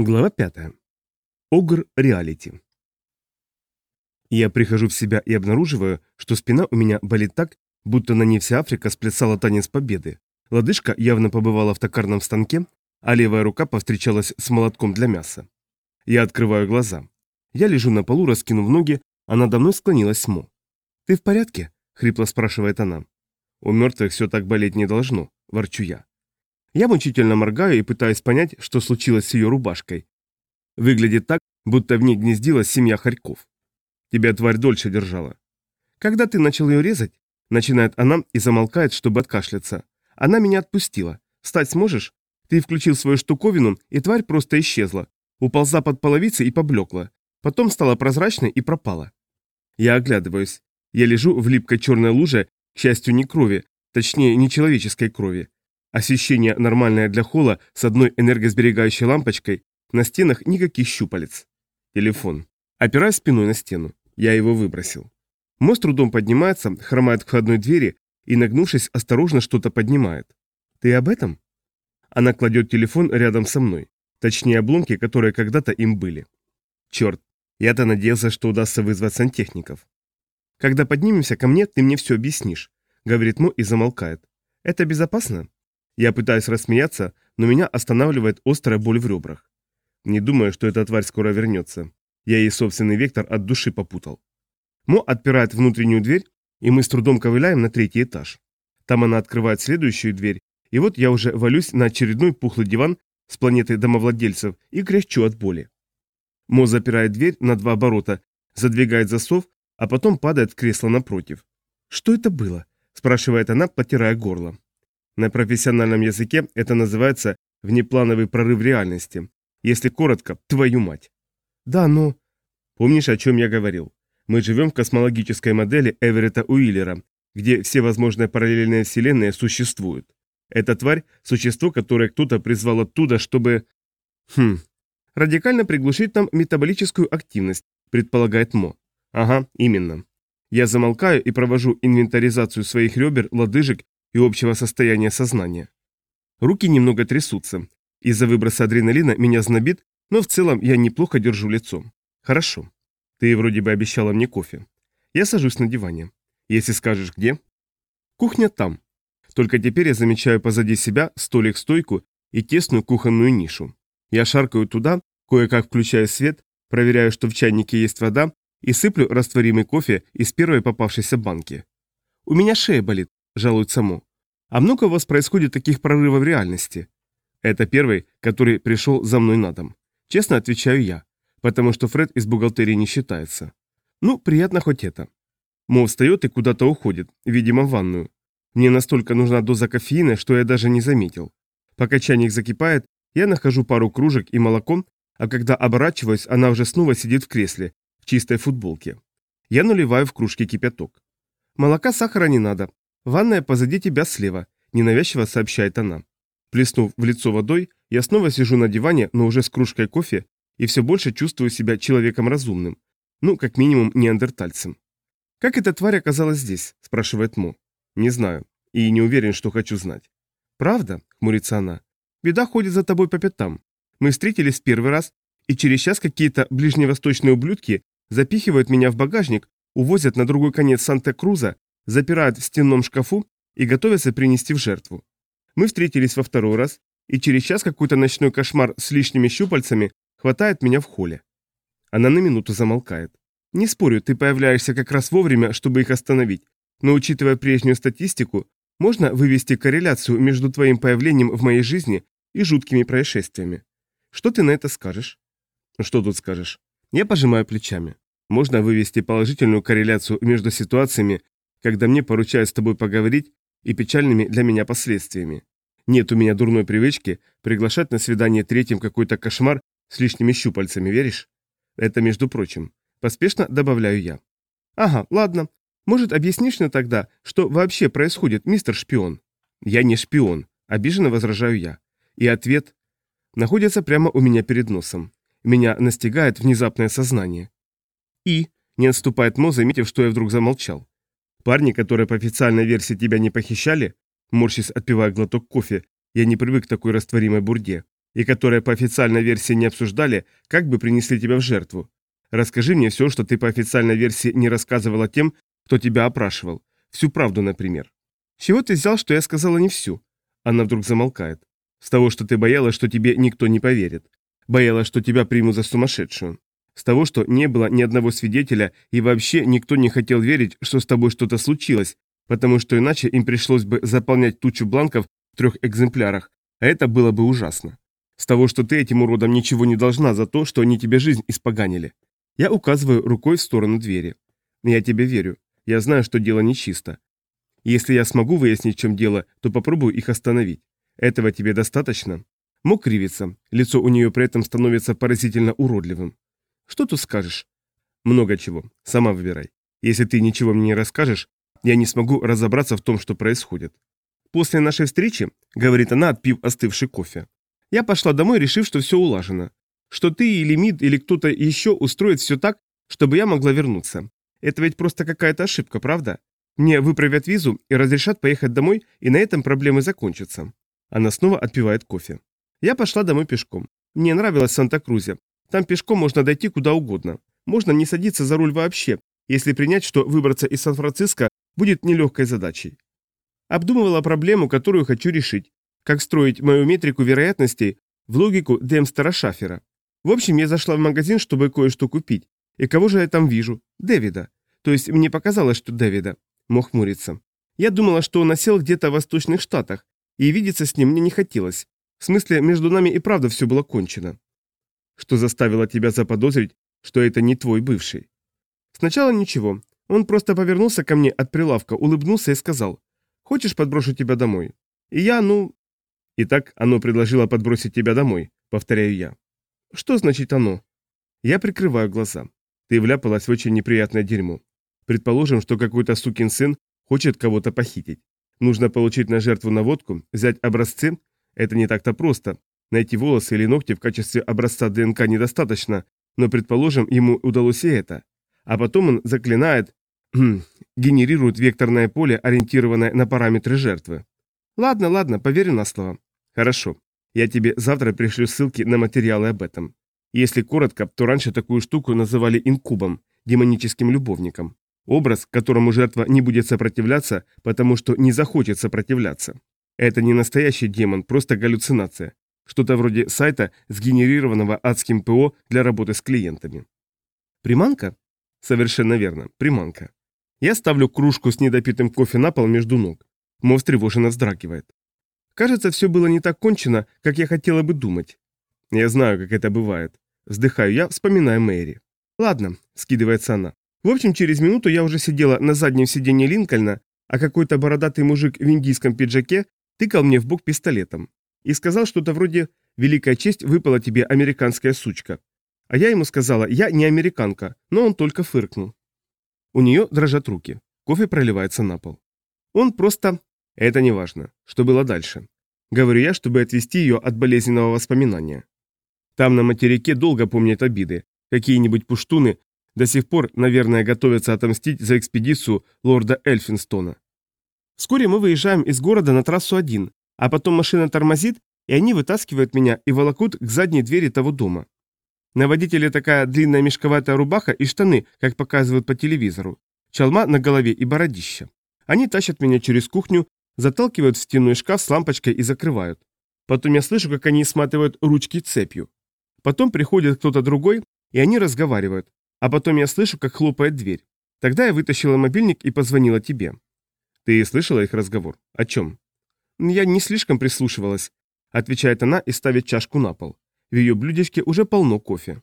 Глава 5. Огр реалити. Я прихожу в себя и обнаруживаю, что спина у меня болит так, будто на ней вся Африка сплясала танец победы. Лодыжка явно побывала в токарном станке, а левая рука повстречалась с молотком для мяса. Я открываю глаза. Я лежу на полу, раскинув ноги, а надо мной склонилась Мо. «Ты в порядке?» — хрипло спрашивает она. «У мертвых все так болеть не должно», — ворчу я. Я мучительно моргаю и пытаюсь понять, что случилось с ее рубашкой. Выглядит так, будто в ней гнездилась семья хорьков. Тебя тварь дольше держала. Когда ты начал ее резать, начинает она и замолкает, чтобы откашляться. Она меня отпустила. Встать сможешь? Ты включил свою штуковину, и тварь просто исчезла. Уползла под половицы и поблекла. Потом стала прозрачной и пропала. Я оглядываюсь. Я лежу в липкой черной луже, к счастью, не крови, точнее, не человеческой крови. Освещение нормальное для холла с одной энергосберегающей лампочкой, на стенах никаких щупалец. Телефон. Опираясь спиной на стену. Я его выбросил. Мост трудом поднимается, хромает к входной двери и, нагнувшись, осторожно что-то поднимает. «Ты об этом?» Она кладет телефон рядом со мной. Точнее, обломки, которые когда-то им были. Черт, я-то надеялся, что удастся вызвать сантехников. «Когда поднимемся ко мне, ты мне все объяснишь», — говорит Мо и замолкает. «Это безопасно?» Я пытаюсь рассмеяться, но меня останавливает острая боль в ребрах. Не думаю, что эта тварь скоро вернется. Я ей собственный вектор от души попутал. Мо отпирает внутреннюю дверь, и мы с трудом ковыляем на третий этаж. Там она открывает следующую дверь, и вот я уже валюсь на очередной пухлый диван с планеты домовладельцев и кряхчу от боли. Мо запирает дверь на два оборота, задвигает засов, а потом падает в кресло напротив. «Что это было?» – спрашивает она, потирая горло. На профессиональном языке это называется внеплановый прорыв реальности. Если коротко, твою мать. Да, но... Помнишь, о чем я говорил? Мы живем в космологической модели Эверетта Уиллера, где все возможные параллельные вселенные существуют. Эта тварь – существо, которое кто-то призвал оттуда, чтобы... Хм... Радикально приглушить там метаболическую активность, предполагает Мо. Ага, именно. Я замолкаю и провожу инвентаризацию своих ребер, лодыжек и общего состояния сознания. Руки немного трясутся. Из-за выброса адреналина меня знобит, но в целом я неплохо держу лицо. Хорошо. Ты вроде бы обещала мне кофе. Я сажусь на диване. Если скажешь где? Кухня там. Только теперь я замечаю позади себя столик-стойку и тесную кухонную нишу. Я шаркаю туда, кое-как включаю свет, проверяю, что в чайнике есть вода, и сыплю растворимый кофе из первой попавшейся банки. У меня шея болит, жалует Само. А много у вас происходит таких прорывов в реальности? Это первый, который пришел за мной на дом. Честно отвечаю я, потому что Фред из бухгалтерии не считается. Ну, приятно хоть это. Мо встает и куда-то уходит, видимо, в ванную. Мне настолько нужна доза кофеина, что я даже не заметил. Пока чайник закипает, я нахожу пару кружек и молоко, а когда оборачиваюсь, она уже снова сидит в кресле, в чистой футболке. Я наливаю в кружке кипяток. Молока сахара не надо, «Ванная позади тебя слева», – ненавязчиво сообщает она. Плеснув в лицо водой, я снова сижу на диване, но уже с кружкой кофе, и все больше чувствую себя человеком разумным. Ну, как минимум, неандертальцем. «Как эта тварь оказалась здесь?» – спрашивает Мо. «Не знаю. И не уверен, что хочу знать». «Правда?» – хмурится она. «Беда ходит за тобой по пятам. Мы встретились первый раз, и через час какие-то ближневосточные ублюдки запихивают меня в багажник, увозят на другой конец Санта-Круза, запирают в стенном шкафу и готовятся принести в жертву. Мы встретились во второй раз, и через час какой-то ночной кошмар с лишними щупальцами хватает меня в холле. Она на минуту замолкает. Не спорю, ты появляешься как раз вовремя, чтобы их остановить, но учитывая прежнюю статистику, можно вывести корреляцию между твоим появлением в моей жизни и жуткими происшествиями. Что ты на это скажешь? Что тут скажешь? Я пожимаю плечами. Можно вывести положительную корреляцию между ситуациями, когда мне поручают с тобой поговорить и печальными для меня последствиями. Нет у меня дурной привычки приглашать на свидание третьим какой-то кошмар с лишними щупальцами, веришь? Это между прочим. Поспешно добавляю я. Ага, ладно. Может, объяснишь мне тогда, что вообще происходит, мистер шпион? Я не шпион, обиженно возражаю я. И ответ находится прямо у меня перед носом. Меня настигает внезапное сознание. И, не отступает Мо, заметив, что я вдруг замолчал. Парни, которые по официальной версии тебя не похищали, морщись отпивая глоток кофе, я не привык к такой растворимой бурде, и которые по официальной версии не обсуждали, как бы принесли тебя в жертву. Расскажи мне все, что ты по официальной версии не рассказывала тем, кто тебя опрашивал. Всю правду, например. Чего ты взял, что я сказала не всю? Она вдруг замолкает. С того, что ты боялась, что тебе никто не поверит. Боялась, что тебя примут за сумасшедшую. С того, что не было ни одного свидетеля и вообще никто не хотел верить, что с тобой что-то случилось, потому что иначе им пришлось бы заполнять тучу бланков в трех экземплярах, а это было бы ужасно. С того, что ты этим уродам ничего не должна за то, что они тебе жизнь испоганили. Я указываю рукой в сторону двери. Я тебе верю. Я знаю, что дело нечисто. Если я смогу выяснить, в чем дело, то попробую их остановить. Этого тебе достаточно? Мог кривиться. Лицо у нее при этом становится поразительно уродливым. Что тут скажешь? Много чего. Сама выбирай. Если ты ничего мне не расскажешь, я не смогу разобраться в том, что происходит. После нашей встречи, говорит она, отпив остывший кофе, я пошла домой, решив, что все улажено. Что ты или МИД или кто-то еще устроит все так, чтобы я могла вернуться. Это ведь просто какая-то ошибка, правда? Мне выправят визу и разрешат поехать домой, и на этом проблемы закончатся. Она снова отпивает кофе. Я пошла домой пешком. Мне нравилось Санта-Крузе. Там пешком можно дойти куда угодно. Можно не садиться за руль вообще, если принять, что выбраться из Сан-Франциско будет нелегкой задачей. Обдумывала проблему, которую хочу решить. Как строить мою метрику вероятностей в логику Демстера Шафера. В общем, я зашла в магазин, чтобы кое-что купить. И кого же я там вижу? Дэвида. То есть мне показалось, что Дэвида. Мог хмуриться. Я думала, что он осел где-то в восточных штатах, и видеться с ним мне не хотелось. В смысле, между нами и правда все было кончено. Что заставило тебя заподозрить, что это не твой бывший? Сначала ничего. Он просто повернулся ко мне от прилавка, улыбнулся и сказал, «Хочешь, подброшу тебя домой?» И я, ну... Итак, оно предложило подбросить тебя домой, повторяю я. Что значит оно? Я прикрываю глаза. Ты вляпалась в очень неприятное дерьмо. Предположим, что какой-то сукин сын хочет кого-то похитить. Нужно получить на жертву наводку, взять образцы. Это не так-то просто. Найти волосы или ногти в качестве образца ДНК недостаточно, но, предположим, ему удалось и это. А потом он заклинает, генерирует векторное поле, ориентированное на параметры жертвы. Ладно, ладно, поверю на слово. Хорошо. Я тебе завтра пришлю ссылки на материалы об этом. Если коротко, то раньше такую штуку называли инкубом, демоническим любовником. Образ, которому жертва не будет сопротивляться, потому что не захочет сопротивляться. Это не настоящий демон, просто галлюцинация. Что-то вроде сайта, сгенерированного адским ПО для работы с клиентами. Приманка? Совершенно верно, приманка. Я ставлю кружку с недопитым кофе на пол между ног. Мо встревоженно вздрагивает. Кажется, все было не так кончено, как я хотела бы думать. Я знаю, как это бывает. Вздыхаю я, вспоминая Мэри. Ладно, скидывается она. В общем, через минуту я уже сидела на заднем сиденье Линкольна, а какой-то бородатый мужик в индийском пиджаке тыкал мне в бок пистолетом и сказал что-то вроде «Великая честь выпала тебе, американская сучка». А я ему сказала «Я не американка», но он только фыркнул. У нее дрожат руки. Кофе проливается на пол. Он просто... Это не важно. Что было дальше? Говорю я, чтобы отвести ее от болезненного воспоминания. Там на материке долго помнят обиды. Какие-нибудь пуштуны до сих пор, наверное, готовятся отомстить за экспедицию лорда Эльфинстона. Вскоре мы выезжаем из города на трассу 1, а потом машина тормозит, и они вытаскивают меня и волокут к задней двери того дома. На водителе такая длинная мешковатая рубаха и штаны, как показывают по телевизору, чалма на голове и бородища. Они тащат меня через кухню, заталкивают в стенной шкаф с лампочкой и закрывают. Потом я слышу, как они сматывают ручки цепью. Потом приходит кто-то другой, и они разговаривают. А потом я слышу, как хлопает дверь. Тогда я вытащила мобильник и позвонила тебе. Ты слышала их разговор? О чем? Я не слишком прислушивалась, отвечает она и ставит чашку на пол. В ее блюдечке уже полно кофе.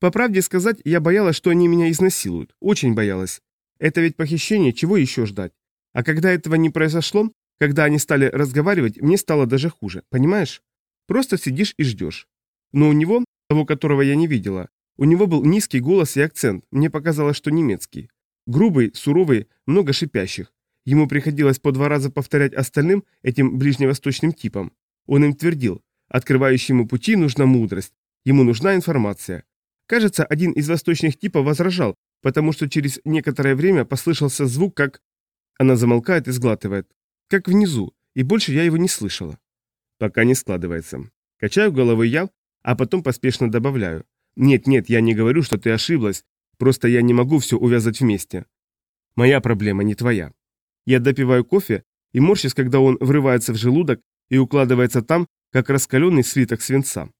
По правде сказать, я боялась, что они меня изнасилуют. Очень боялась. Это ведь похищение, чего еще ждать? А когда этого не произошло, когда они стали разговаривать, мне стало даже хуже, понимаешь? Просто сидишь и ждешь. Но у него, того, которого я не видела, у него был низкий голос и акцент, мне показалось, что немецкий. Грубый, суровый, много шипящих. Ему приходилось по два раза повторять остальным, этим ближневосточным типам. Он им твердил, открывающему пути нужна мудрость, ему нужна информация. Кажется, один из восточных типов возражал, потому что через некоторое время послышался звук, как... Она замолкает и сглатывает. Как внизу, и больше я его не слышала. Пока не складывается. Качаю головой я, а потом поспешно добавляю. Нет-нет, я не говорю, что ты ошиблась, просто я не могу все увязать вместе. Моя проблема, не твоя. Я допиваю кофе и морщусь, когда он врывается в желудок и укладывается там, как раскаленный слиток свинца.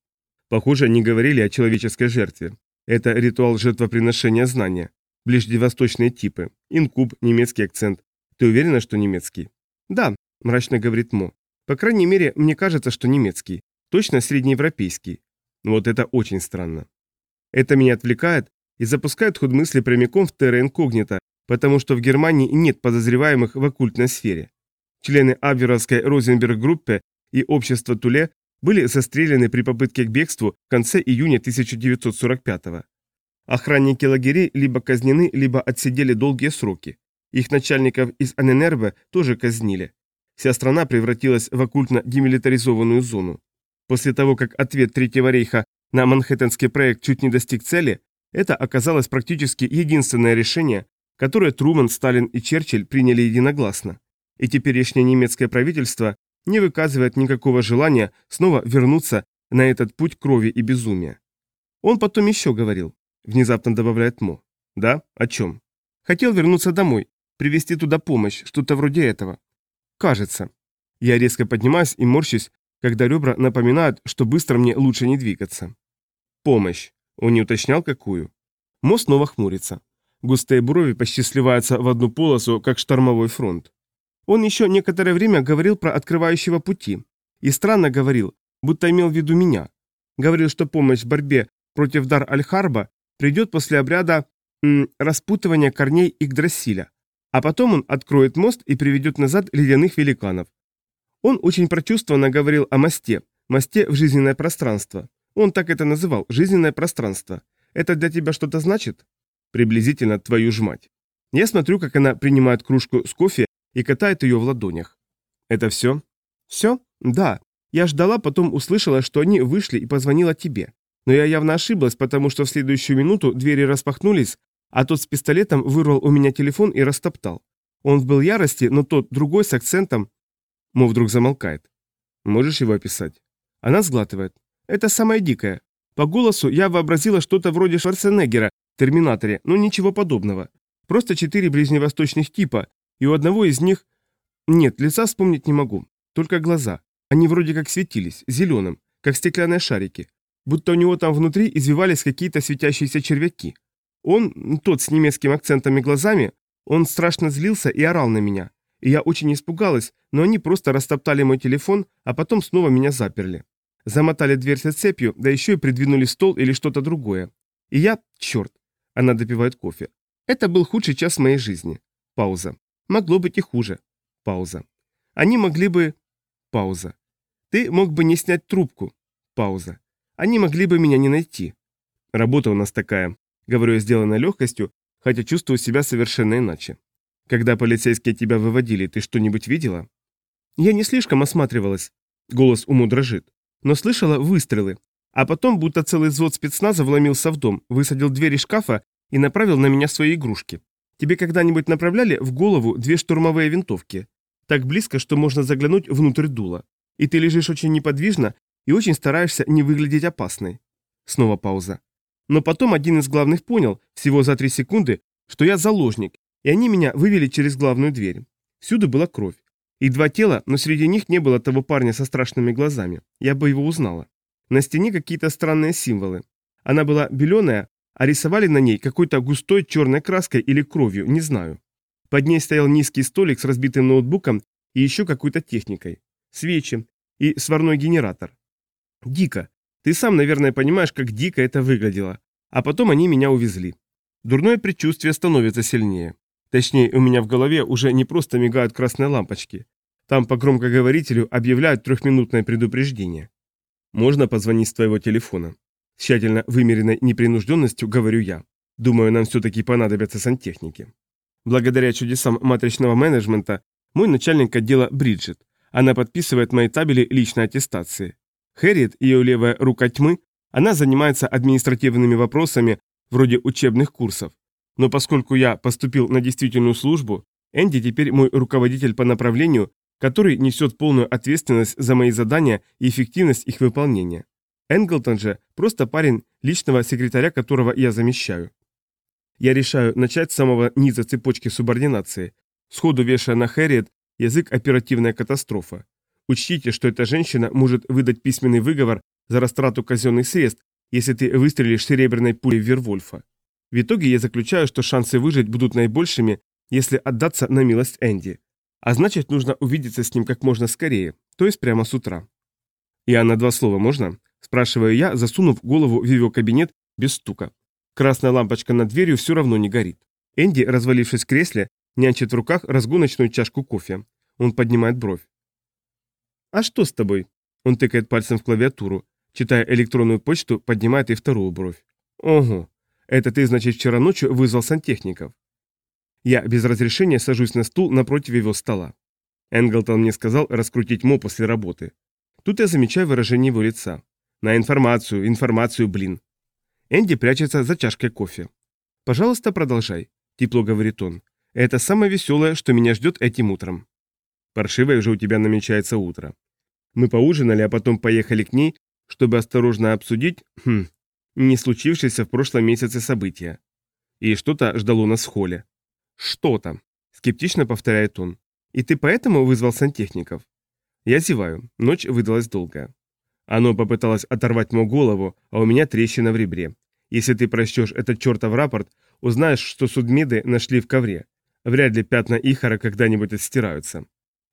Похоже, они говорили о человеческой жертве. Это ритуал жертвоприношения знания. Ближневосточные типы. Инкуб, немецкий акцент. Ты уверена, что немецкий? Да, мрачно говорит Мо. По крайней мере, мне кажется, что немецкий. Точно среднеевропейский. Вот это очень странно. Это меня отвлекает и запускает ход мысли прямиком в терра инкогнито, потому что в Германии нет подозреваемых в оккультной сфере. Члены Абверовской Розенберг-группы и общества Туле были застрелены при попытке к бегству в конце июня 1945 -го. Охранники лагерей либо казнены, либо отсидели долгие сроки. Их начальников из ННРБ тоже казнили. Вся страна превратилась в оккультно демилитаризованную зону. После того, как ответ Третьего рейха на Манхэттенский проект чуть не достиг цели, это оказалось практически единственное решение, которое Труман, Сталин и Черчилль приняли единогласно. И теперешнее немецкое правительство не выказывает никакого желания снова вернуться на этот путь крови и безумия. Он потом еще говорил, внезапно добавляет Мо. Да? О чем? Хотел вернуться домой, привезти туда помощь, что-то вроде этого. Кажется. Я резко поднимаюсь и морщусь, когда ребра напоминают, что быстро мне лучше не двигаться. Помощь. Он не уточнял, какую. Мо снова хмурится. Густые брови почти сливаются в одну полосу, как штормовой фронт. Он еще некоторое время говорил про открывающего пути. И странно говорил, будто имел в виду меня. Говорил, что помощь в борьбе против дар Аль-Харба придет после обряда м, распутывания корней Игдрасиля. А потом он откроет мост и приведет назад ледяных великанов. Он очень прочувствованно говорил о мосте, мосте в жизненное пространство. Он так это называл, жизненное пространство. Это для тебя что-то значит? Приблизительно твою ж мать. Я смотрю, как она принимает кружку с кофе и катает ее в ладонях. Это все? Все? Да. Я ждала, потом услышала, что они вышли и позвонила тебе. Но я явно ошиблась, потому что в следующую минуту двери распахнулись, а тот с пистолетом вырвал у меня телефон и растоптал. Он был ярости, но тот, другой, с акцентом... Мо вдруг замолкает. Можешь его описать? Она сглатывает. Это самое дикое. По голосу я вообразила что-то вроде Шварценеггера «Терминаторе», но ничего подобного. Просто четыре ближневосточных типа, и у одного из них... Нет, лица вспомнить не могу, только глаза. Они вроде как светились, зеленым, как стеклянные шарики. Будто у него там внутри извивались какие-то светящиеся червяки. Он, тот с немецкими акцентами глазами, он страшно злился и орал на меня. И я очень испугалась, но они просто растоптали мой телефон, а потом снова меня заперли. Замотали дверь со цепью, да еще и придвинули стол или что-то другое. И я, черт, она допивает кофе. Это был худший час моей жизни. Пауза. Могло быть и хуже. Пауза. Они могли бы... Пауза. Ты мог бы не снять трубку. Пауза. Они могли бы меня не найти. Работа у нас такая. Говорю я сделанной легкостью, хотя чувствую себя совершенно иначе. Когда полицейские тебя выводили, ты что-нибудь видела? Я не слишком осматривалась. Голос уму дрожит. Но слышала выстрелы. А потом, будто целый взвод спецназа вломился в дом, высадил двери шкафа и направил на меня свои игрушки. Тебе когда-нибудь направляли в голову две штурмовые винтовки? Так близко, что можно заглянуть внутрь дула. И ты лежишь очень неподвижно и очень стараешься не выглядеть опасной. Снова пауза. Но потом один из главных понял, всего за три секунды, что я заложник, и они меня вывели через главную дверь. Всюду была кровь. И два тела, но среди них не было того парня со страшными глазами. Я бы его узнала. На стене какие-то странные символы. Она была беленая, а рисовали на ней какой-то густой черной краской или кровью, не знаю. Под ней стоял низкий столик с разбитым ноутбуком и еще какой-то техникой. Свечи и сварной генератор. Дико. Ты сам, наверное, понимаешь, как дико это выглядело. А потом они меня увезли. Дурное предчувствие становится сильнее. Точнее, у меня в голове уже не просто мигают красные лампочки. Там по громкоговорителю объявляют трехминутное предупреждение. Можно позвонить с твоего телефона. С тщательно вымеренной непринужденностью говорю я. Думаю, нам все-таки понадобятся сантехники. Благодаря чудесам матричного менеджмента, мой начальник отдела Бриджит. Она подписывает мои табели личной аттестации. Хэрриет, ее левая рука тьмы, она занимается административными вопросами вроде учебных курсов. Но поскольку я поступил на действительную службу, Энди теперь мой руководитель по направлению, который несет полную ответственность за мои задания и эффективность их выполнения. Энглтон же просто парень, личного секретаря которого я замещаю. Я решаю начать с самого низа цепочки субординации, сходу вешая на Хэрриет язык оперативная катастрофа. Учтите, что эта женщина может выдать письменный выговор за растрату казенных средств, если ты выстрелишь серебряной пулей в Вервольфа. В итоге я заключаю, что шансы выжить будут наибольшими, если отдаться на милость Энди. А значит, нужно увидеться с ним как можно скорее, то есть прямо с утра. «Я на два слова можно?» – спрашиваю я, засунув голову в его кабинет без стука. Красная лампочка над дверью все равно не горит. Энди, развалившись в кресле, нянчит в руках разгоночную чашку кофе. Он поднимает бровь. «А что с тобой?» Он тыкает пальцем в клавиатуру. Читая электронную почту, поднимает и вторую бровь. «Ого, это ты, значит, вчера ночью вызвал сантехников?» Я без разрешения сажусь на стул напротив его стола. Энглтон мне сказал раскрутить мо после работы. Тут я замечаю выражение его лица. На информацию, информацию, блин. Энди прячется за чашкой кофе. «Пожалуйста, продолжай», – тепло говорит он. «Это самое веселое, что меня ждет этим утром». Паршивое уже у тебя намечается утро. Мы поужинали, а потом поехали к ней, чтобы осторожно обсудить, хм, не случившееся в прошлом месяце события. И что-то ждало нас в холле. «Что-то», — скептично повторяет он. «И ты поэтому вызвал сантехников?» Я зеваю. Ночь выдалась долгая. Оно попыталось оторвать мою голову, а у меня трещина в ребре. Если ты прочтешь этот чертов рапорт, узнаешь, что судмеды нашли в ковре. Вряд ли пятна Ихара когда-нибудь отстираются.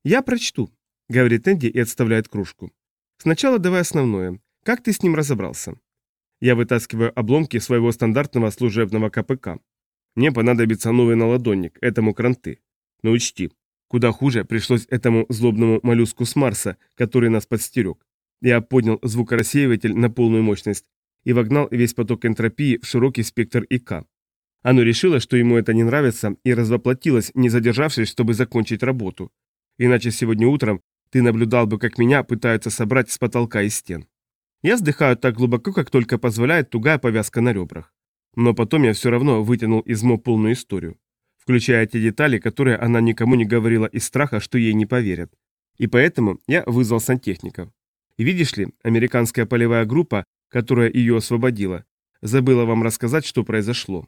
«Я прочту», — говорит Энди и отставляет кружку. «Сначала давай основное. Как ты с ним разобрался?» Я вытаскиваю обломки своего стандартного служебного КПК. Мне понадобится новый наладонник, этому кранты. Но учти, куда хуже пришлось этому злобному моллюску с Марса, который нас подстерег. Я поднял звукорассеиватель на полную мощность и вогнал весь поток энтропии в широкий спектр ИК. Оно решило, что ему это не нравится, и развоплотилось, не задержавшись, чтобы закончить работу. Иначе сегодня утром ты наблюдал бы, как меня пытаются собрать с потолка и стен. Я вздыхаю так глубоко, как только позволяет тугая повязка на ребрах. Но потом я все равно вытянул из Мо полную историю, включая те детали, которые она никому не говорила из страха, что ей не поверят. И поэтому я вызвал сантехников. Видишь ли, американская полевая группа, которая ее освободила, забыла вам рассказать, что произошло.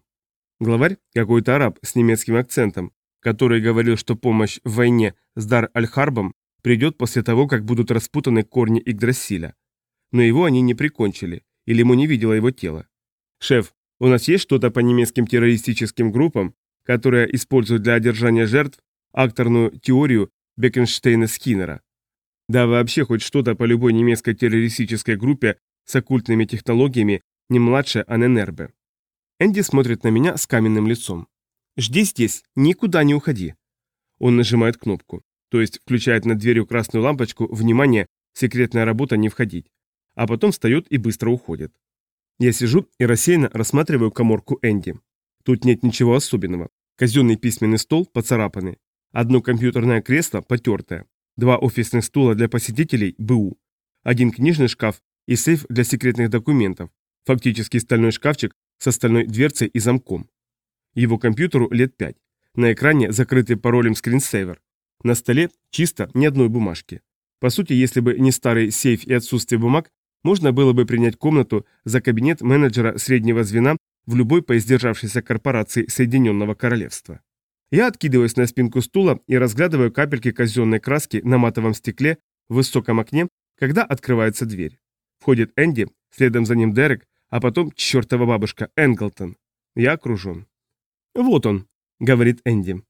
Главарь, какой-то араб с немецким акцентом, который говорил, что помощь в войне с Дар-Аль-Харбом придет после того, как будут распутаны корни Игдрасиля. Но его они не прикончили, или ему не видела его тело. «Шеф, у нас есть что-то по немецким террористическим группам, которые используют для одержания жертв акторную теорию Бекенштейна-Скиннера. Да вообще хоть что-то по любой немецкой террористической группе с оккультными технологиями не младше Аненербе. Энди смотрит на меня с каменным лицом. «Жди здесь, никуда не уходи». Он нажимает кнопку, то есть включает над дверью красную лампочку «Внимание! Секретная работа не входить», а потом встает и быстро уходит. Я сижу и рассеянно рассматриваю коморку Энди. Тут нет ничего особенного. Казенный письменный стол поцарапанный, одно компьютерное кресло потертое, два офисных стула для посетителей БУ, один книжный шкаф и сейф для секретных документов, фактически стальной шкафчик со стальной дверцей и замком. Его компьютеру лет пять. На экране закрытый паролем скринсейвер. На столе чисто ни одной бумажки. По сути, если бы не старый сейф и отсутствие бумаг, можно было бы принять комнату за кабинет менеджера среднего звена в любой поиздержавшейся корпорации Соединенного Королевства. Я откидываюсь на спинку стула и разглядываю капельки казенной краски на матовом стекле в высоком окне, когда открывается дверь. Входит Энди, следом за ним Дерек, а потом чертова бабушка Энглтон. Я окружен. «Вот он», — говорит Энди.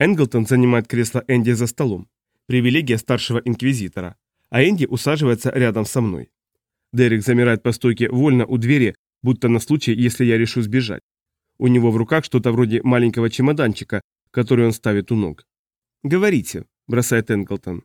Энглтон занимает кресло Энди за столом. Привилегия старшего инквизитора. А Энди усаживается рядом со мной. Дерек замирает по стойке вольно у двери, будто на случай, если я решу сбежать. У него в руках что-то вроде маленького чемоданчика, который он ставит у ног. «Говорите», — бросает Энглтон.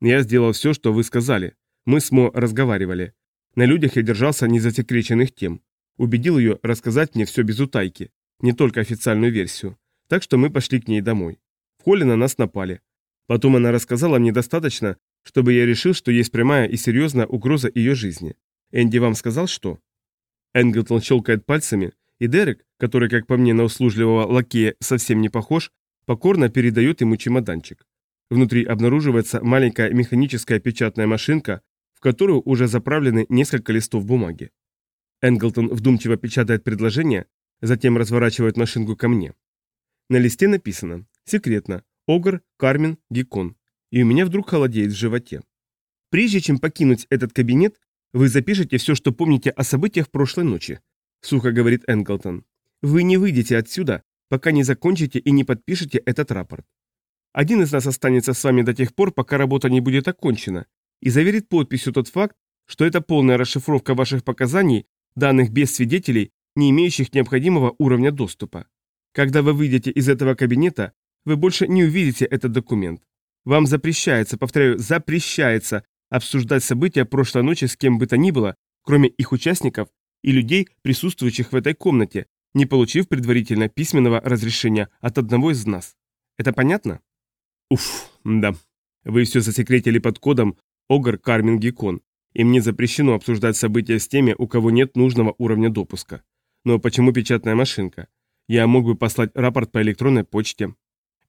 «Я сделал все, что вы сказали. Мы с Мо разговаривали. На людях я держался незасекреченных тем. Убедил ее рассказать мне все без утайки, не только официальную версию. Так что мы пошли к ней домой. В холле на нас напали. Потом она рассказала мне достаточно, чтобы я решил, что есть прямая и серьезная угроза ее жизни. Энди вам сказал, что?» Энглтон щелкает пальцами, и Дерек, который, как по мне, на услужливого лакея совсем не похож, покорно передает ему чемоданчик. Внутри обнаруживается маленькая механическая печатная машинка, в которую уже заправлены несколько листов бумаги. Энглтон вдумчиво печатает предложение, затем разворачивает машинку ко мне. На листе написано «Секретно. Огр, Кармен, Гекон». И у меня вдруг холодеет в животе. Прежде чем покинуть этот кабинет, вы запишете все, что помните о событиях прошлой ночи, сухо говорит Энглтон. Вы не выйдете отсюда, пока не закончите и не подпишете этот рапорт. Один из нас останется с вами до тех пор, пока работа не будет окончена, и заверит подписью тот факт, что это полная расшифровка ваших показаний, данных без свидетелей, не имеющих необходимого уровня доступа. Когда вы выйдете из этого кабинета, вы больше не увидите этот документ. Вам запрещается, повторяю, запрещается обсуждать события прошлой ночи с кем бы то ни было, кроме их участников и людей, присутствующих в этой комнате, не получив предварительно письменного разрешения от одного из нас. Это понятно? Уф, да. Вы все засекретили под кодом Огр Кармин Гекон, и мне запрещено обсуждать события с теми, у кого нет нужного уровня допуска. Но почему печатная машинка? Я мог бы послать рапорт по электронной почте.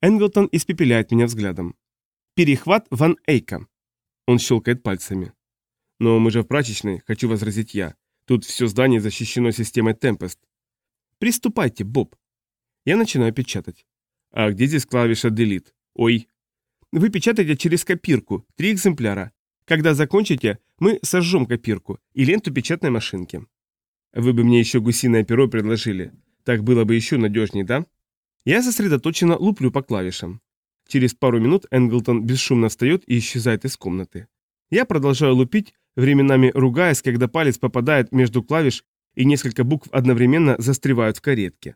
Энглтон испепеляет меня взглядом. Перехват Ван Эйка. Он щелкает пальцами. Но мы же в прачечной, хочу возразить я. Тут все здание защищено системой Tempest. Приступайте, Боб. Я начинаю печатать. А где здесь клавиша Delete? Ой. Вы печатаете через копирку, три экземпляра. Когда закончите, мы сожжем копирку и ленту печатной машинки. Вы бы мне еще гусиное перо предложили. Так было бы еще надежнее, да? Я сосредоточенно луплю по клавишам. Через пару минут Энглтон бесшумно встает и исчезает из комнаты. Я продолжаю лупить, временами ругаясь, когда палец попадает между клавиш и несколько букв одновременно застревают в каретке.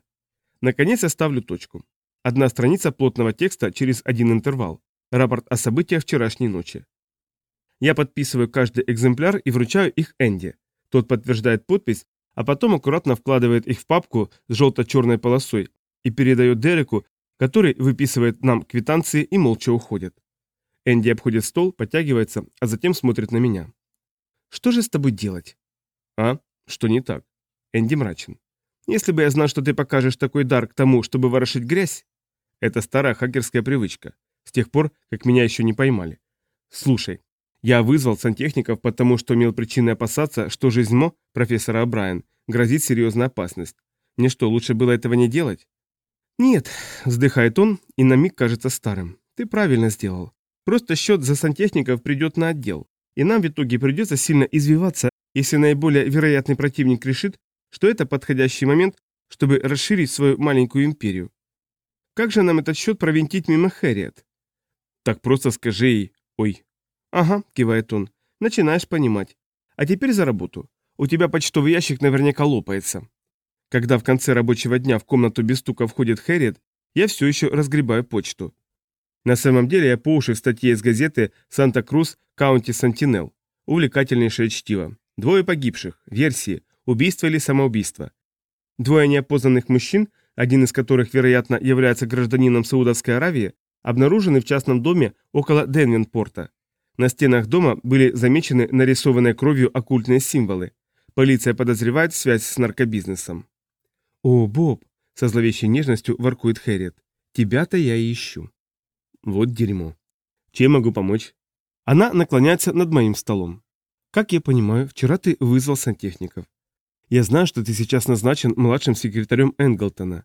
Наконец я ставлю точку. Одна страница плотного текста через один интервал. Рапорт о событиях вчерашней ночи. Я подписываю каждый экземпляр и вручаю их Энди. Тот подтверждает подпись, а потом аккуратно вкладывает их в папку с желто-черной полосой и передает Дереку, который выписывает нам квитанции и молча уходит. Энди обходит стол, подтягивается, а затем смотрит на меня. «Что же с тобой делать?» «А? Что не так?» Энди мрачен. «Если бы я знал, что ты покажешь такой дар к тому, чтобы ворошить грязь...» Это старая хакерская привычка, с тех пор, как меня еще не поймали. Слушай, я вызвал сантехников, потому что имел причины опасаться, что жизнь Мо, профессора Брайан, грозит серьезная опасность. Мне что, лучше было этого не делать? Нет, вздыхает он и на миг кажется старым. Ты правильно сделал. Просто счет за сантехников придет на отдел. И нам в итоге придется сильно извиваться, если наиболее вероятный противник решит, что это подходящий момент, чтобы расширить свою маленькую империю. Как же нам этот счет провинтить мимо Хэрриет? Так просто скажи ей «Ой». Ага, кивает он, начинаешь понимать. А теперь за работу. У тебя почтовый ящик наверняка лопается. Когда в конце рабочего дня в комнату без стука входит Хэрриет, я все еще разгребаю почту. На самом деле я по уши в статье из газеты «Санта-Крус Каунти Сантинел». Увлекательнейшее чтиво. Двое погибших. Версии. Убийство или самоубийство. Двое неопознанных мужчин один из которых, вероятно, является гражданином Саудовской Аравии, обнаружены в частном доме около Денвинпорта. На стенах дома были замечены нарисованные кровью оккультные символы. Полиция подозревает связь с наркобизнесом. «О, Боб!» – со зловещей нежностью воркует Хэрриет. «Тебя-то я и ищу». Вот дерьмо. Чем могу помочь? Она наклоняется над моим столом. Как я понимаю, вчера ты вызвал сантехников. Я знаю, что ты сейчас назначен младшим секретарем Энглтона.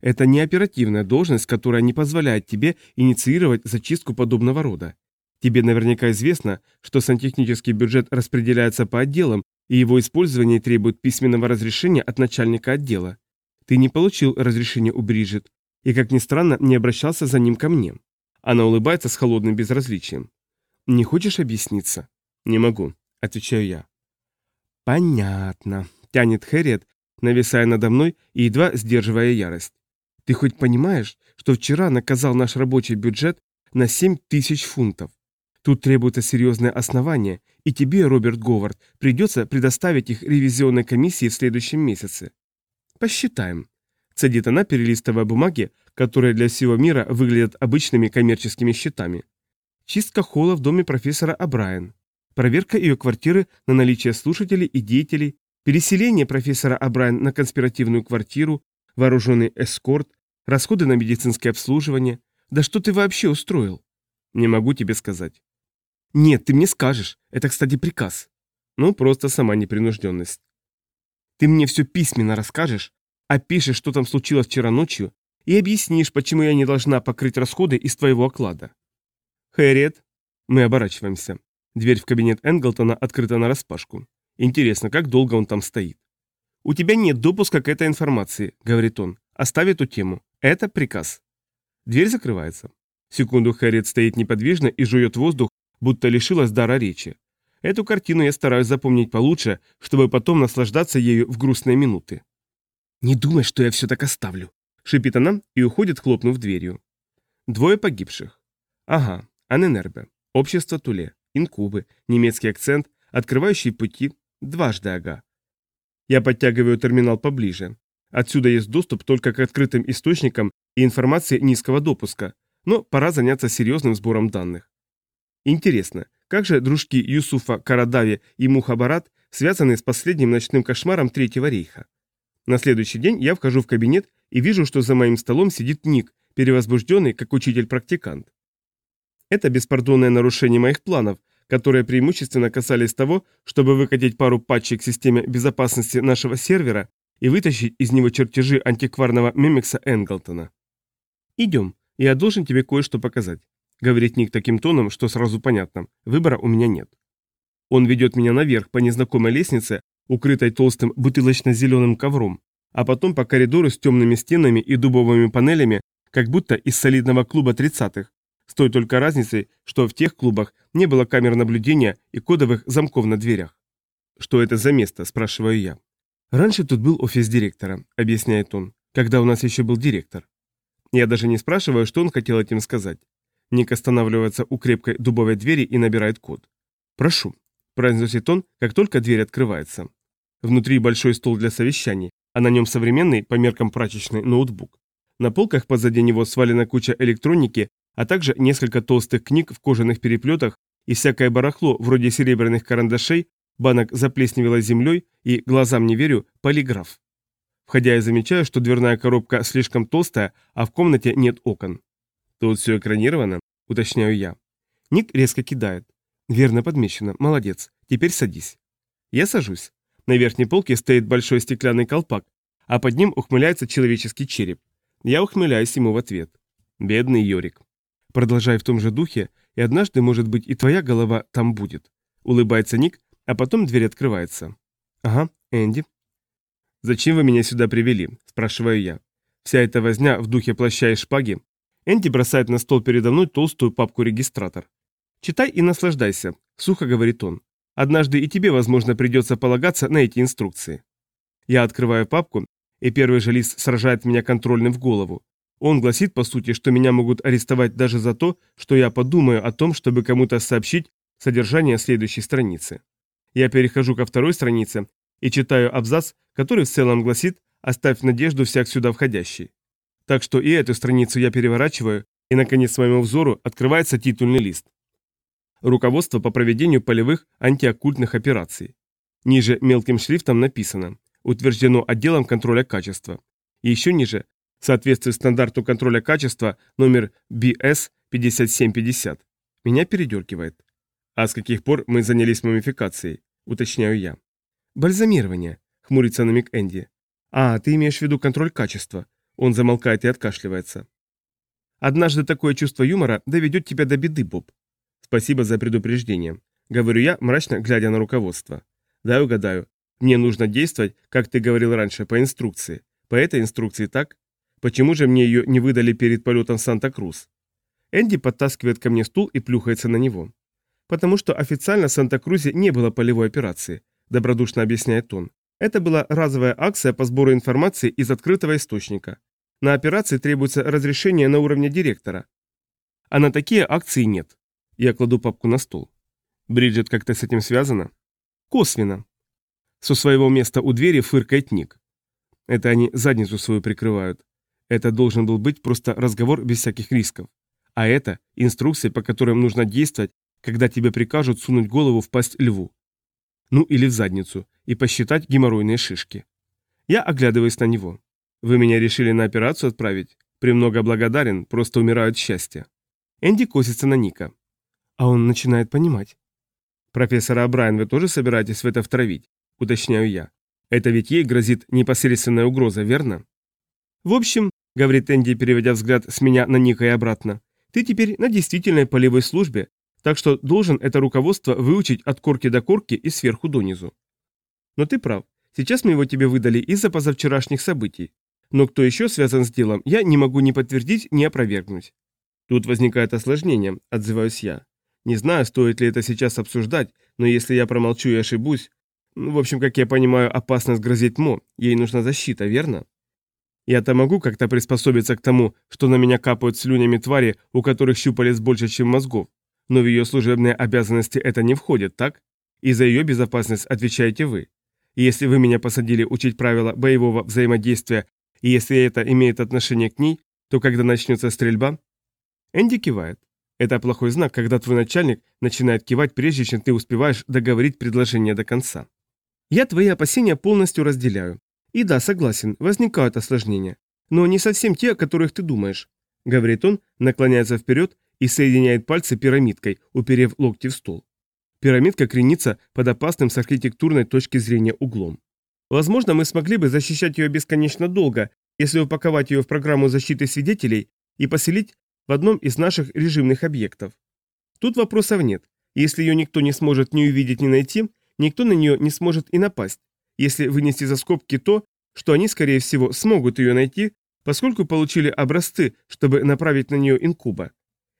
Это не оперативная должность, которая не позволяет тебе инициировать зачистку подобного рода. Тебе наверняка известно, что сантехнический бюджет распределяется по отделам, и его использование требует письменного разрешения от начальника отдела. Ты не получил разрешения у Бриджит, и, как ни странно, не обращался за ним ко мне. Она улыбается с холодным безразличием. «Не хочешь объясниться?» «Не могу», — отвечаю я. «Понятно», Тянет Хэрриет, нависая надо мной и едва сдерживая ярость. Ты хоть понимаешь, что вчера наказал наш рабочий бюджет на 7 тысяч фунтов? Тут требуется серьезное основание, и тебе, Роберт Говард, придется предоставить их ревизионной комиссии в следующем месяце. Посчитаем. Цедит она, перелистывая бумаги, которые для всего мира выглядят обычными коммерческими счетами. Чистка холла в доме профессора Абрайен. Проверка ее квартиры на наличие слушателей и деятелей, Переселение профессора Абрайн на конспиративную квартиру, вооруженный эскорт, расходы на медицинское обслуживание. Да что ты вообще устроил? Не могу тебе сказать. Нет, ты мне скажешь. Это, кстати, приказ. Ну, просто сама непринужденность. Ты мне все письменно расскажешь, опишешь, что там случилось вчера ночью, и объяснишь, почему я не должна покрыть расходы из твоего оклада. Хэрриет. Мы оборачиваемся. Дверь в кабинет Энглтона открыта нараспашку. Интересно, как долго он там стоит? «У тебя нет допуска к этой информации», — говорит он. «Оставь эту тему. Это приказ». Дверь закрывается. Секунду Хэрриет стоит неподвижно и жует воздух, будто лишилась дара речи. Эту картину я стараюсь запомнить получше, чтобы потом наслаждаться ею в грустные минуты. «Не думай, что я все так оставлю», — шипит она и уходит, хлопнув дверью. Двое погибших. Ага, Аненербе, общество Туле, инкубы, немецкий акцент, открывающий пути, дважды ага. Я подтягиваю терминал поближе. Отсюда есть доступ только к открытым источникам и информации низкого допуска, но пора заняться серьезным сбором данных. Интересно, как же дружки Юсуфа Карадави и Мухабарат связаны с последним ночным кошмаром Третьего рейха? На следующий день я вхожу в кабинет и вижу, что за моим столом сидит Ник, перевозбужденный, как учитель-практикант. Это беспардонное нарушение моих планов, которые преимущественно касались того, чтобы выкатить пару патчей к системе безопасности нашего сервера и вытащить из него чертежи антикварного мемикса Энглтона. «Идем, я должен тебе кое-что показать». Говорит Ник таким тоном, что сразу понятно, выбора у меня нет. Он ведет меня наверх по незнакомой лестнице, укрытой толстым бутылочно-зеленым ковром, а потом по коридору с темными стенами и дубовыми панелями, как будто из солидного клуба 30-х, с той только разницей, что в тех клубах не было камер наблюдения и кодовых замков на дверях. «Что это за место?» – спрашиваю я. «Раньше тут был офис директора», – объясняет он, – «когда у нас еще был директор». Я даже не спрашиваю, что он хотел этим сказать. Ник останавливается у крепкой дубовой двери и набирает код. «Прошу», – произносит он, как только дверь открывается. Внутри большой стол для совещаний, а на нем современный, по меркам прачечный, ноутбук. На полках позади него свалена куча электроники, а также несколько толстых книг в кожаных переплетах и всякое барахло, вроде серебряных карандашей, банок заплесневелой землей и, глазам не верю, полиграф. Входя я замечаю, что дверная коробка слишком толстая, а в комнате нет окон. «Тут все экранировано?» – уточняю я. Ник резко кидает. «Верно подмечено. Молодец. Теперь садись». Я сажусь. На верхней полке стоит большой стеклянный колпак, а под ним ухмыляется человеческий череп. Я ухмыляюсь ему в ответ. Бедный Йорик. Продолжай в том же духе, и однажды, может быть, и твоя голова там будет. Улыбается Ник, а потом дверь открывается. Ага, Энди. Зачем вы меня сюда привели? Спрашиваю я. Вся эта возня в духе плаща и шпаги Энди бросает на стол передо мной толстую папку-регистратор. «Читай и наслаждайся», — сухо говорит он. «Однажды и тебе, возможно, придется полагаться на эти инструкции». Я открываю папку, и первый же лист сражает меня контрольным в голову. Он гласит, по сути, что меня могут арестовать даже за то, что я подумаю о том, чтобы кому-то сообщить содержание следующей страницы. Я перехожу ко второй странице и читаю абзац, который в целом гласит «Оставь надежду всяк сюда входящий». Так что и эту страницу я переворачиваю, и, наконец, моему взору открывается титульный лист. Руководство по проведению полевых антиоккультных операций. Ниже мелким шрифтом написано «Утверждено отделом контроля качества». И еще ниже в соответствии стандарту контроля качества номер BS 5750. Меня передергивает. А с каких пор мы занялись мумификацией? Уточняю я. Бальзамирование, хмурится на миг Энди. А, ты имеешь в виду контроль качества. Он замолкает и откашливается. Однажды такое чувство юмора доведет тебя до беды, Боб. Спасибо за предупреждение. Говорю я, мрачно глядя на руководство. Да, угадаю. Мне нужно действовать, как ты говорил раньше, по инструкции. По этой инструкции так? Почему же мне ее не выдали перед полетом в Санта-Крус? Энди подтаскивает ко мне стул и плюхается на него. Потому что официально в Санта-Крузе не было полевой операции, добродушно объясняет он. Это была разовая акция по сбору информации из открытого источника. На операции требуется разрешение на уровне директора. А на такие акции нет. Я кладу папку на стол. Бриджит как-то с этим связана? Косвенно. Со своего места у двери фыркает Ник. Это они задницу свою прикрывают. Это должен был быть просто разговор без всяких рисков. А это инструкции, по которым нужно действовать, когда тебе прикажут сунуть голову в пасть льву. Ну или в задницу, и посчитать геморройные шишки. Я оглядываюсь на него. Вы меня решили на операцию отправить? Премного благодарен, просто умираю от счастья. Энди косится на Ника. А он начинает понимать. «Профессора Брайан, вы тоже собираетесь в это втравить?» – уточняю я. «Это ведь ей грозит непосредственная угроза, верно?» «В общем», – говорит Энди, переводя взгляд с меня на Ника и обратно, «ты теперь на действительной полевой службе, так что должен это руководство выучить от корки до корки и сверху донизу». «Но ты прав. Сейчас мы его тебе выдали из-за позавчерашних событий. Но кто еще связан с делом, я не могу ни подтвердить, ни опровергнуть. Тут возникает осложнение, отзываюсь я. Не знаю, стоит ли это сейчас обсуждать, но если я промолчу и ошибусь... Ну, в общем, как я понимаю, опасность грозит Мо, ей нужна защита, верно? Я-то могу как-то приспособиться к тому, что на меня капают слюнями твари, у которых щупалец больше, чем мозгов. Но в ее служебные обязанности это не входит, так? И за ее безопасность отвечаете вы. И если вы меня посадили учить правила боевого взаимодействия и если это имеет отношение к ней, то когда начнется стрельба... Энди кивает. Это плохой знак, когда твой начальник начинает кивать, прежде чем ты успеваешь договорить предложение до конца. Я твои опасения полностью разделяю. И да, согласен, возникают осложнения. Но не совсем те, о которых ты думаешь. Говорит он, наклоняется вперед и соединяет пальцы пирамидкой, уперев локти в стол. Пирамидка кренится под опасным с архитектурной точки зрения углом. Возможно, мы смогли бы защищать ее бесконечно долго, если упаковать ее в программу защиты свидетелей и поселить в одном из наших режимных объектов. Тут вопросов нет. Если ее никто не сможет ни увидеть, ни найти, никто на нее не сможет и напасть, если вынести за скобки то, что они, скорее всего, смогут ее найти, поскольку получили образцы, чтобы направить на нее инкуба.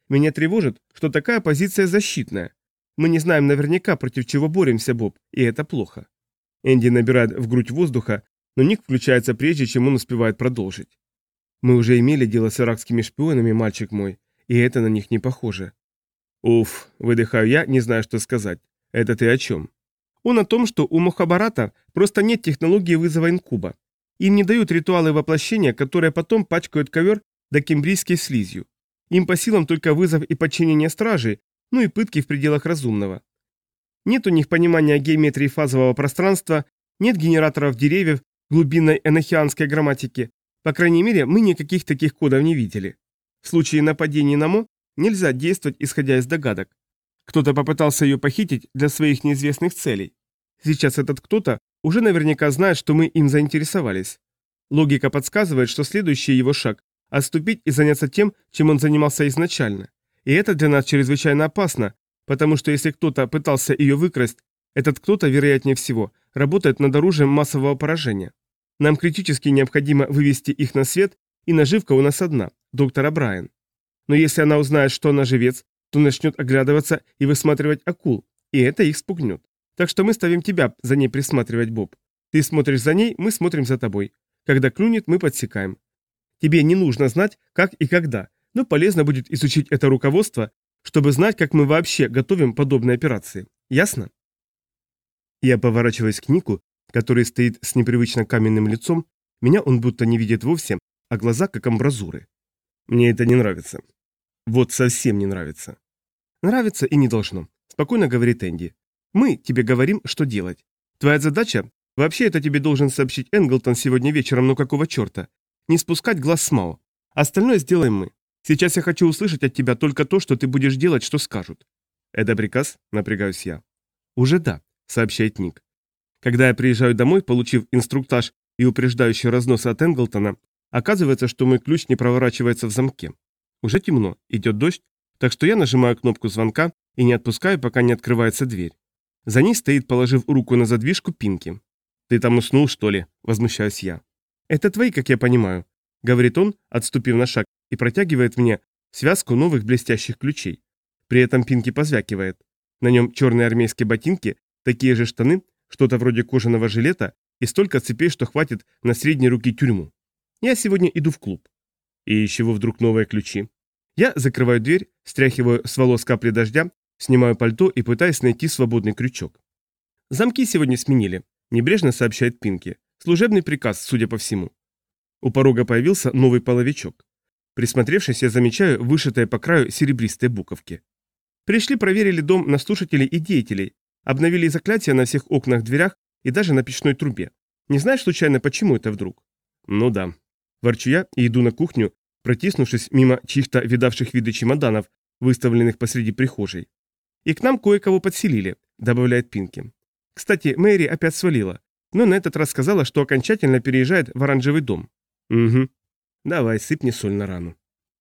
Меня тревожит, что такая позиция защитная. Мы не знаем наверняка, против чего боремся, Боб, и это плохо. Энди набирает в грудь воздуха, но Ник включается прежде, чем он успевает продолжить. «Мы уже имели дело с иракскими шпионами, мальчик мой, и это на них не похоже». «Уф», — выдыхаю я, не знаю, что сказать. «Это ты о чем?» «Он о том, что у Мухабарата просто нет технологии вызова инкуба. Им не дают ритуалы воплощения, которые потом пачкают ковер до кембрийской слизью. Им по силам только вызов и подчинение стражи, ну и пытки в пределах разумного. Нет у них понимания геометрии фазового пространства, нет генераторов деревьев, глубинной энохианской грамматики. По крайней мере, мы никаких таких кодов не видели. В случае нападения на Мо нельзя действовать, исходя из догадок. Кто-то попытался ее похитить для своих неизвестных целей. Сейчас этот кто-то уже наверняка знает, что мы им заинтересовались. Логика подсказывает, что следующий его шаг – отступить и заняться тем, чем он занимался изначально. И это для нас чрезвычайно опасно, Потому что если кто-то пытался ее выкрасть, этот кто-то, вероятнее всего, работает над оружием массового поражения. Нам критически необходимо вывести их на свет, и наживка у нас одна – доктора Брайан. Но если она узнает, что она живец, то начнет оглядываться и высматривать акул, и это их спугнет. Так что мы ставим тебя за ней присматривать, Боб. Ты смотришь за ней, мы смотрим за тобой. Когда клюнет, мы подсекаем. Тебе не нужно знать, как и когда, но полезно будет изучить это руководство чтобы знать, как мы вообще готовим подобные операции. Ясно? Я поворачиваюсь к Нику, который стоит с непривычно каменным лицом. Меня он будто не видит вовсе, а глаза как амбразуры. Мне это не нравится. Вот совсем не нравится. Нравится и не должно, спокойно говорит Энди. Мы тебе говорим, что делать. Твоя задача, вообще это тебе должен сообщить Энглтон сегодня вечером, но какого черта? Не спускать глаз с Мао. Остальное сделаем мы. Сейчас я хочу услышать от тебя только то, что ты будешь делать, что скажут». «Это приказ?» – напрягаюсь я. «Уже да», – сообщает Ник. Когда я приезжаю домой, получив инструктаж и упреждающий разнос от Энглтона, оказывается, что мой ключ не проворачивается в замке. Уже темно, идет дождь, так что я нажимаю кнопку звонка и не отпускаю, пока не открывается дверь. За ней стоит, положив руку на задвижку, Пинки. «Ты там уснул, что ли?» – возмущаюсь я. «Это твои, как я понимаю», – говорит он, отступив на шаг и протягивает мне связку новых блестящих ключей. При этом Пинки позвякивает. На нем черные армейские ботинки, такие же штаны, что-то вроде кожаного жилета и столько цепей, что хватит на средней руки тюрьму. Я сегодня иду в клуб. И из чего вдруг новые ключи? Я закрываю дверь, стряхиваю с волос капли дождя, снимаю пальто и пытаюсь найти свободный крючок. Замки сегодня сменили, небрежно сообщает Пинки. Служебный приказ, судя по всему. У порога появился новый половичок. Присмотревшись, я замечаю вышитые по краю серебристые буковки. Пришли, проверили дом на слушателей и деятелей, обновили заклятия на всех окнах, дверях и даже на печной трубе. Не знаешь случайно, почему это вдруг? Ну да. Ворчу я и иду на кухню, протиснувшись мимо чьих-то видавших виды чемоданов, выставленных посреди прихожей. И к нам кое-кого подселили, добавляет Пинки. Кстати, Мэри опять свалила, но на этот раз сказала, что окончательно переезжает в оранжевый дом. Угу. Давай, сыпни соль на рану.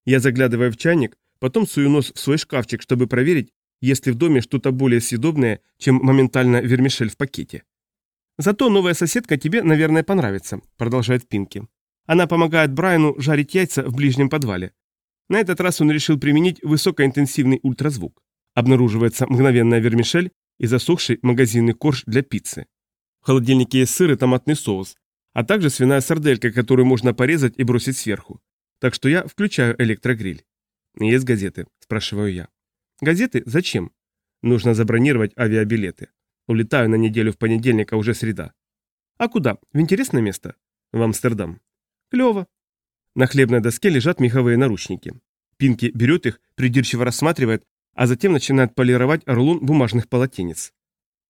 Я заглядываю в чайник, потом сую нос в свой шкафчик, чтобы проверить, есть ли в доме что-то более съедобное, чем моментально вермишель в пакете. «Зато новая соседка тебе, наверное, понравится», — продолжает Пинки. Она помогает Брайану жарить яйца в ближнем подвале. На этот раз он решил применить высокоинтенсивный ультразвук. Обнаруживается мгновенная вермишель и засохший магазинный корж для пиццы. В холодильнике есть сыр и томатный соус, а также свиная сарделька, которую можно порезать и бросить сверху. Так что я включаю электрогриль. «Есть газеты?» – спрашиваю я. «Газеты? Зачем?» «Нужно забронировать авиабилеты. Улетаю на неделю в понедельник, а уже среда». «А куда? В интересное место?» «В Амстердам». «Клево». На хлебной доске лежат меховые наручники. Пинки берет их, придирчиво рассматривает, а затем начинает полировать рулон бумажных полотенец.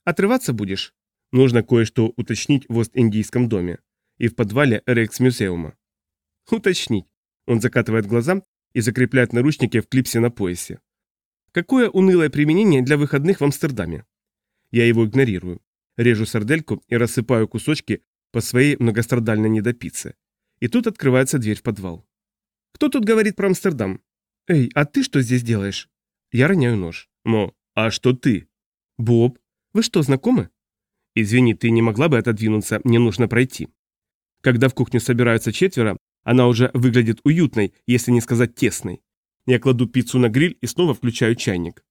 «Отрываться будешь?» Нужно кое-что уточнить в Ост-Индийском доме и в подвале Рейкс-мюзеума. «Уточнить». Он закатывает глаза и закрепляет наручники в клипсе на поясе. Какое унылое применение для выходных в Амстердаме. Я его игнорирую. Режу сардельку и рассыпаю кусочки по своей многострадальной недопице. И тут открывается дверь в подвал. «Кто тут говорит про Амстердам?» «Эй, а ты что здесь делаешь?» Я роняю нож. «Мо, а что ты?» «Боб, вы что, знакомы?» «Извини, ты не могла бы отодвинуться, мне нужно пройти». Когда в кухню собираются четверо, она уже выглядит уютной, если не сказать тесной. Я кладу пиццу на гриль и снова включаю чайник.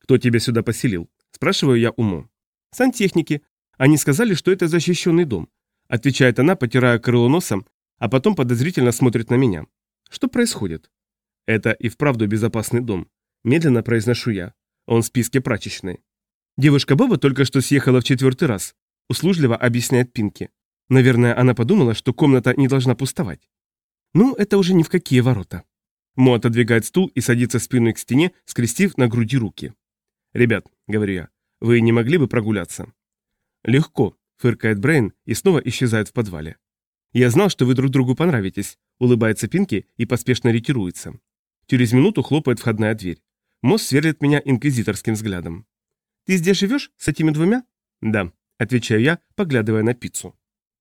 «Кто тебя сюда поселил?» Спрашиваю я уму. «Сантехники. Они сказали, что это защищенный дом». Отвечает она, потирая крыло носом, а потом подозрительно смотрит на меня. «Что происходит?» «Это и вправду безопасный дом», – медленно произношу я. Он в списке прачечной. Девушка Боба только что съехала в четвертый раз. Услужливо объясняет Пинки. Наверное, она подумала, что комната не должна пустовать. Ну, это уже ни в какие ворота. Мо отодвигает стул и садится спиной к стене, скрестив на груди руки. «Ребят», — говорю я, — «вы не могли бы прогуляться?» «Легко», — фыркает Брейн и снова исчезает в подвале. «Я знал, что вы друг другу понравитесь», — улыбается Пинки и поспешно ретируется. Через минуту хлопает входная дверь. Мосс сверлит меня инквизиторским взглядом. «Ты здесь живешь? С этими двумя?» «Да», — отвечаю я, поглядывая на пиццу.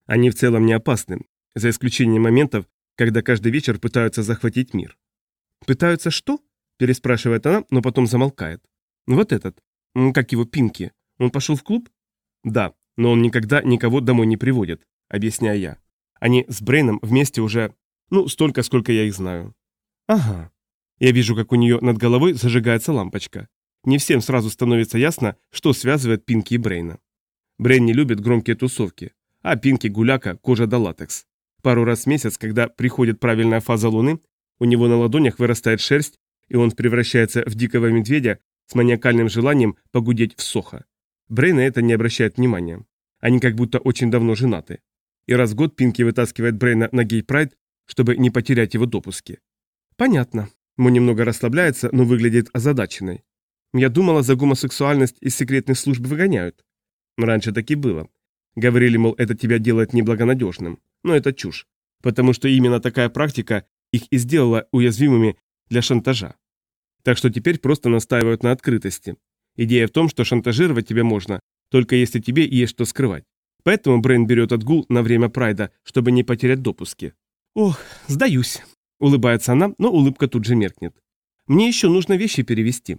Они в целом не опасны, за исключением моментов, когда каждый вечер пытаются захватить мир. «Пытаются что?» – переспрашивает она, но потом замолкает. «Вот этот. Как его Пинки. Он пошел в клуб?» «Да, но он никогда никого домой не приводит», – объясняю я. «Они с Брейном вместе уже, ну, столько, сколько я их знаю». «Ага». Я вижу, как у нее над головой зажигается лампочка. Не всем сразу становится ясно, что связывает Пинки и Брейна. Брейн не любит громкие тусовки, а Пинки гуляка, кожа да латекс. Пару раз в месяц, когда приходит правильная фаза Луны, у него на ладонях вырастает шерсть, и он превращается в дикого медведя с маниакальным желанием погудеть в сохо. Брей на это не обращает внимания. Они как будто очень давно женаты. И раз в год Пинки вытаскивает Брейна на гей-прайд, чтобы не потерять его допуски. Понятно. Мо немного расслабляется, но выглядит озадаченной. Я думала, за гомосексуальность из секретных служб выгоняют. Раньше так и было. Говорили, мол, это тебя делает неблагонадежным. Но это чушь, потому что именно такая практика их и сделала уязвимыми для шантажа. Так что теперь просто настаивают на открытости. Идея в том, что шантажировать тебя можно, только если тебе есть что скрывать. Поэтому Брейн берет отгул на время прайда, чтобы не потерять допуски. «Ох, сдаюсь», — улыбается она, но улыбка тут же меркнет. «Мне еще нужно вещи перевести.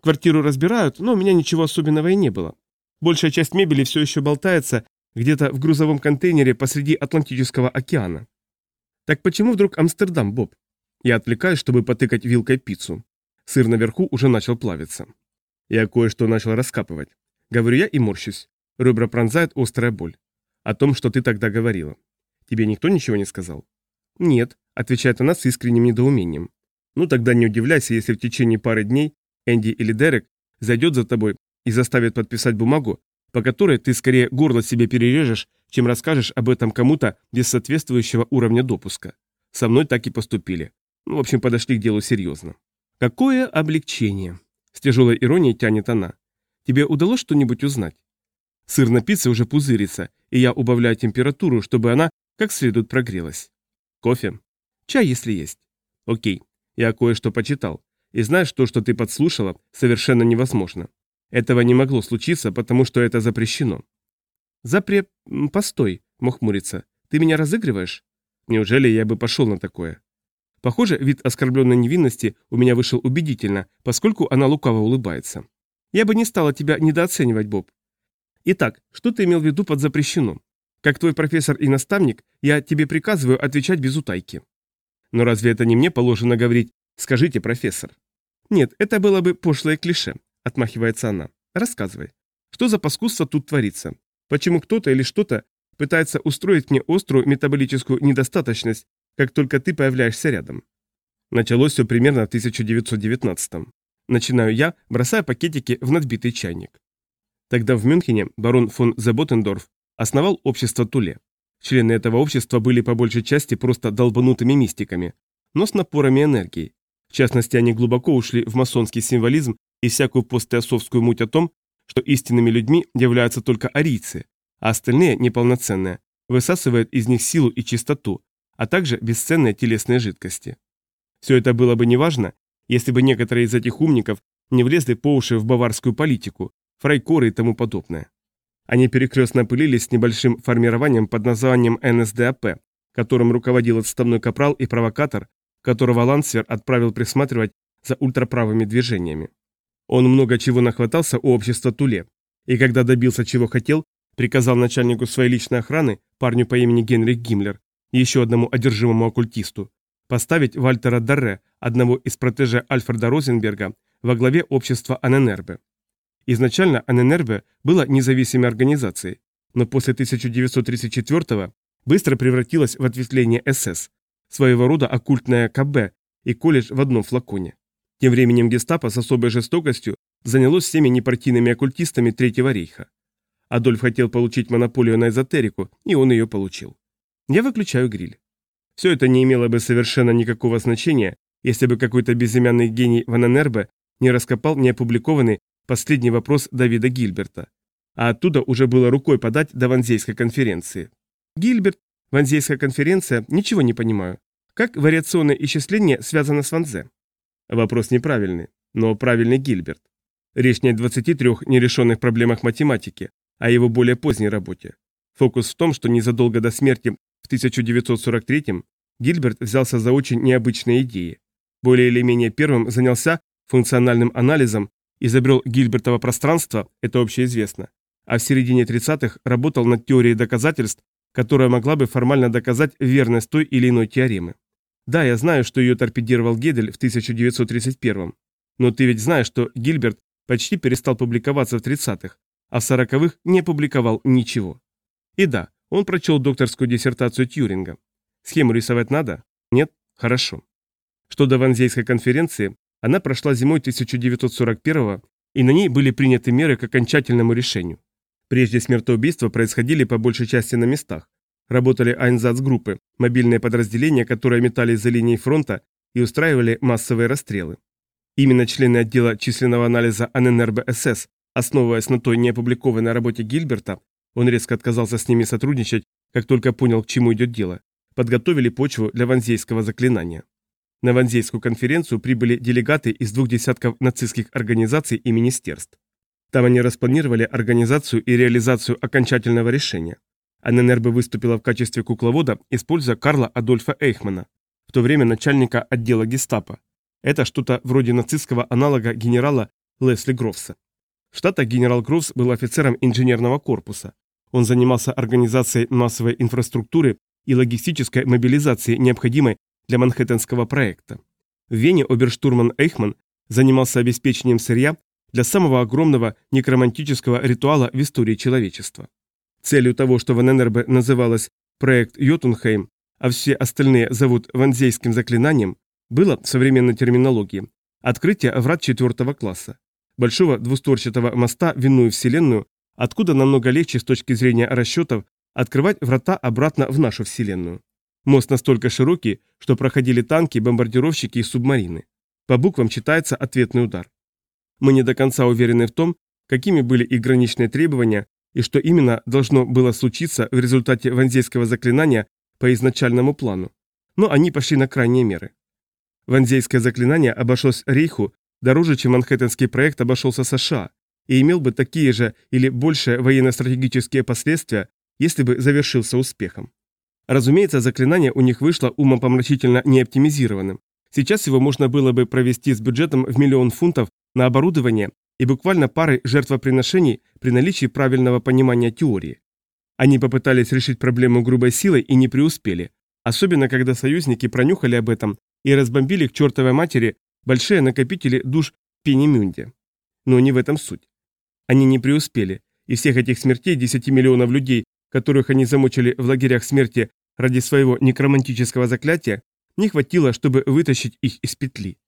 Квартиру разбирают, но у меня ничего особенного и не было. Большая часть мебели все еще болтается где-то в грузовом контейнере посреди Атлантического океана. Так почему вдруг Амстердам, Боб? Я отвлекаюсь, чтобы потыкать вилкой пиццу. Сыр наверху уже начал плавиться. Я кое-что начал раскапывать. Говорю я и морщусь. Ребра пронзает острая боль. О том, что ты тогда говорила. Тебе никто ничего не сказал? Нет, отвечает она с искренним недоумением. Ну тогда не удивляйся, если в течение пары дней Энди или Дерек зайдет за тобой и заставит подписать бумагу, по которой ты скорее горло себе перережешь, чем расскажешь об этом кому-то без соответствующего уровня допуска. Со мной так и поступили. Ну, в общем, подошли к делу серьезно. Какое облегчение. С тяжелой иронией тянет она. Тебе удалось что-нибудь узнать? Сыр на пицце уже пузырится, и я убавляю температуру, чтобы она как следует прогрелась. Кофе? Чай, если есть. Окей, я кое-что почитал. и знаешь, то, что ты подслушала, совершенно невозможно. Этого не могло случиться, потому что это запрещено. Запре... Постой, мохмурится. Ты меня разыгрываешь? Неужели я бы пошел на такое? Похоже, вид оскорбленной невинности у меня вышел убедительно, поскольку она лукаво улыбается. Я бы не стала тебя недооценивать, Боб. Итак, что ты имел в виду под запрещено? Как твой профессор и наставник, я тебе приказываю отвечать без утайки. Но разве это не мне положено говорить «скажите, профессор»? Нет, это было бы пошлое клише, отмахивается она. Рассказывай. Что за паскудство тут творится? Почему кто-то или что-то пытается устроить мне острую метаболическую недостаточность, как только ты появляешься рядом? Началось все примерно в 1919 -м. Начинаю я, бросая пакетики в надбитый чайник. Тогда в Мюнхене барон фон Зеботендорф основал общество Туле. Члены этого общества были по большей части просто долбанутыми мистиками, но с напорами энергии. В частности, они глубоко ушли в масонский символизм и всякую постеосовскую муть о том, что истинными людьми являются только арийцы, а остальные, неполноценные, высасывают из них силу и чистоту, а также бесценные телесные жидкости. Все это было бы неважно, если бы некоторые из этих умников не влезли по уши в баварскую политику, фрайкоры и тому подобное. Они перекрестно пылились с небольшим формированием под названием НСДАП, которым руководил отставной капрал и провокатор, которого Лансвер отправил присматривать за ультраправыми движениями. Он много чего нахватался у общества Туле, и когда добился чего хотел, приказал начальнику своей личной охраны, парню по имени Генрих Гиммлер, еще одному одержимому оккультисту, поставить Вальтера Дарре, одного из протеже Альфреда Розенберга, во главе общества Аненербе. Изначально Аненербе была независимой организацией, но после 1934 быстро превратилась в ответвление СС, своего рода оккультное КБ и колледж в одном флаконе. Тем временем гестапо с особой жестокостью занялось всеми непартийными оккультистами Третьего рейха. Адольф хотел получить монополию на эзотерику, и он ее получил. Я выключаю гриль. Все это не имело бы совершенно никакого значения, если бы какой-то безымянный гений Вананербе не раскопал неопубликованный последний вопрос Давида Гильберта. А оттуда уже было рукой подать до Ванзейской конференции. Гильберт, Ванзейская конференция, ничего не понимаю. Как вариационное исчисление связано с Ванзе? Вопрос неправильный, но правильный Гильберт. Речь не о 23 нерешенных проблемах математики, а о его более поздней работе. Фокус в том, что незадолго до смерти в 1943-м Гильберт взялся за очень необычные идеи. Более или менее первым занялся функциональным анализом, изобрел Гильбертово пространство, это общеизвестно, а в середине 30-х работал над теорией доказательств, которая могла бы формально доказать верность той или иной теоремы. Да, я знаю, что ее торпедировал Гедель в 1931 но ты ведь знаешь, что Гильберт почти перестал публиковаться в 30-х, а в 40-х не публиковал ничего. И да, он прочел докторскую диссертацию Тьюринга. Схему рисовать надо? Нет? Хорошо. Что до Ванзейской конференции, она прошла зимой 1941 и на ней были приняты меры к окончательному решению. Прежде смертоубийства происходили по большей части на местах. Работали Айнзац-группы, мобильные подразделения, которые метались за линией фронта и устраивали массовые расстрелы. Именно члены отдела численного анализа АННРБ-СС, основываясь на той неопубликованной работе Гильберта, он резко отказался с ними сотрудничать, как только понял, к чему идет дело, подготовили почву для ванзейского заклинания. На Ванзейскую конференцию прибыли делегаты из двух десятков нацистских организаций и министерств. Там они распланировали организацию и реализацию окончательного решения. АННРБ выступила в качестве кукловода, используя Карла Адольфа Эйхмана, в то время начальника отдела гестапо, это что-то вроде нацистского аналога генерала Лесли Грофса. В Штатах генерал Грофс был офицером инженерного корпуса. Он занимался организацией массовой инфраструктуры и логистической мобилизацией, необходимой для Манхэттенского проекта. В Вене оберштурман Эйхман занимался обеспечением сырья для самого огромного некромантического ритуала в истории человечества. Целью того, что в ННРБ называлось проект Йотунхейм, а все остальные зовут ванзейским заклинанием, было в современной терминологии открытие врат четвертого класса, большого двустворчатого моста в иную вселенную, откуда намного легче с точки зрения расчетов открывать врата обратно в нашу вселенную. Мост настолько широкий, что проходили танки, бомбардировщики и субмарины. По буквам читается ответный удар. Мы не до конца уверены в том, какими были их граничные требования и что именно должно было случиться в результате ванзейского заклинания по изначальному плану. Но они пошли на крайние меры. Ванзейское заклинание обошлось Рейху дороже, чем Манхэттенский проект обошелся США, и имел бы такие же или больше военно-стратегические последствия, если бы завершился успехом. Разумеется, заклинание у них вышло умопомрачительно неоптимизированным. Сейчас его можно было бы провести с бюджетом в миллион фунтов на оборудование и буквально парой жертвоприношений при наличии правильного понимания теории. Они попытались решить проблему грубой силой и не преуспели, особенно когда союзники пронюхали об этом и разбомбили к чертовой матери большие накопители душ Пенемюнде. Но не в этом суть. Они не преуспели, и всех этих смертей 10 миллионов людей, которых они замучили в лагерях смерти ради своего некромантического заклятия, не хватило, чтобы вытащить их из петли.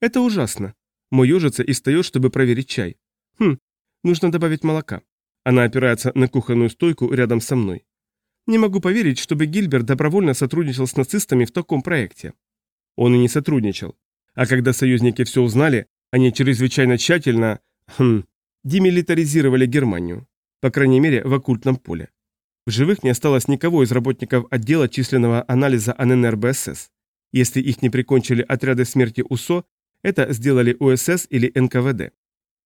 Это ужасно. Мой ежится и встает, чтобы проверить чай. Хм, нужно добавить молока. Она опирается на кухонную стойку рядом со мной. Не могу поверить, чтобы Гильберт добровольно сотрудничал с нацистами в таком проекте. Он и не сотрудничал. А когда союзники все узнали, они чрезвычайно тщательно, хм, демилитаризировали Германию. По крайней мере, в оккультном поле. В живых не осталось никого из работников отдела численного анализа АННР-БСС. Если их не прикончили отряды смерти УСО, это сделали УСС или НКВД.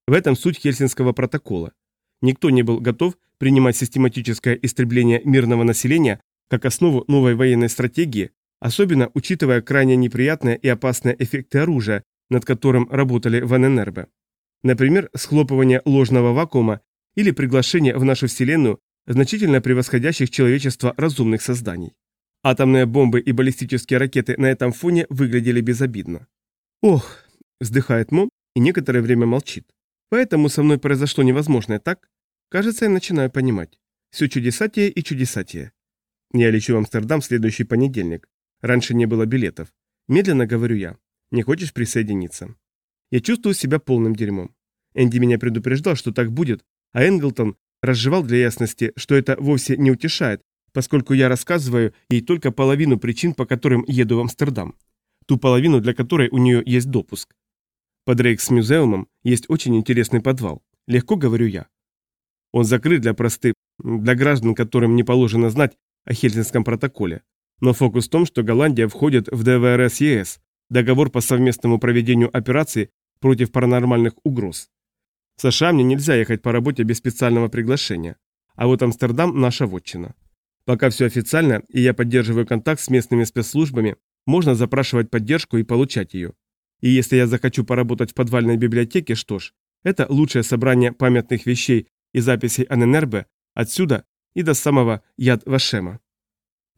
В этом суть Хельсинского протокола. Никто не был готов принимать систематическое истребление мирного населения как основу новой военной стратегии, особенно учитывая крайне неприятные и опасные эффекты оружия, над которым работали в ННРБ. Например, схлопывание ложного вакуума или приглашение в нашу Вселенную значительно превосходящих человечество разумных созданий. Атомные бомбы и баллистические ракеты на этом фоне выглядели безобидно. «Ох», — вздыхает Мо и некоторое время молчит. «Поэтому со мной произошло невозможное, так? Кажется, я начинаю понимать. Все чудесатие и чудесатие. Я лечу в Амстердам в следующий понедельник. Раньше не было билетов. Медленно говорю я. Не хочешь присоединиться? Я чувствую себя полным дерьмом. Энди меня предупреждал, что так будет, а Энглтон разжевал для ясности, что это вовсе не утешает, поскольку я рассказываю ей только половину причин, по которым еду в Амстердам. Ту половину, для которой у нее есть допуск. Под Рейкс-мюзеумом есть очень интересный подвал. Легко говорю я. Он закрыт для простых, для граждан, которым не положено знать о Хельсинском протоколе. Но фокус в том, что Голландия входит в ДВРС ЕС, договор по совместному проведению операций против паранормальных угроз. В США мне нельзя ехать по работе без специального приглашения, а вот Амстердам – наша вотчина. Пока все официально, и я поддерживаю контакт с местными спецслужбами, можно запрашивать поддержку и получать ее. И если я захочу поработать в подвальной библиотеке, что ж, это лучшее собрание памятных вещей и записей Аненербе отсюда и до самого Яд Вашема.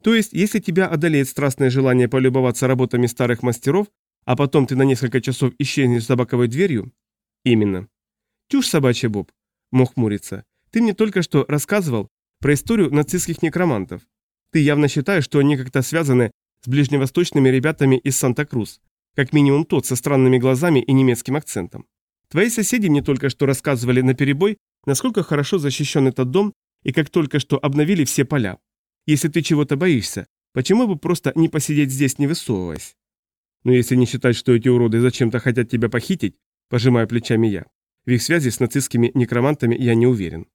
То есть, если тебя одолеет страстное желание полюбоваться работами старых мастеров, а потом ты на несколько часов исчезнешь за боковой дверью? Именно. Чушь собачья, Боб. Мог хмуриться. Ты мне только что рассказывал про историю нацистских некромантов. Ты явно считаешь, что они как-то связаны с ближневосточными ребятами из Санта-Крус. Как минимум тот со странными глазами и немецким акцентом. Твои соседи мне только что рассказывали на перебой, насколько хорошо защищен этот дом и как только что обновили все поля. Если ты чего-то боишься, почему бы просто не посидеть здесь, не высовываясь? Но если не считать, что эти уроды зачем-то хотят тебя похитить, пожимаю плечами я. В их связи с нацистскими некромантами я не уверен.